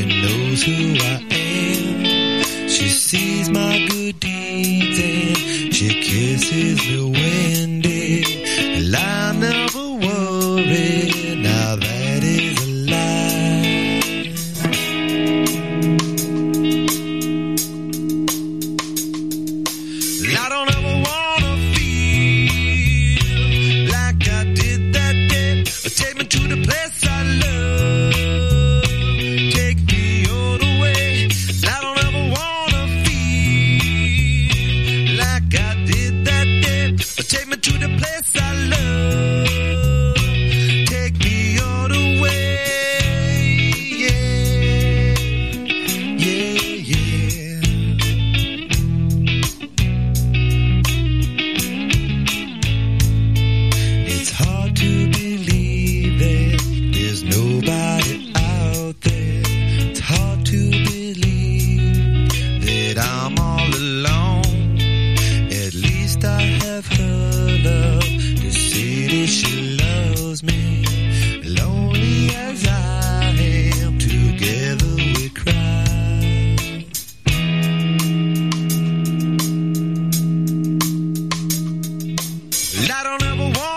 she knows who I am. She sees my good deeds and she kisses me when dead. I never worry, now that is a lie. I don't ever wanna feel like I did that day. Take me to the have her love. She loves me. Lonely as I am, together we cry. I don't ever want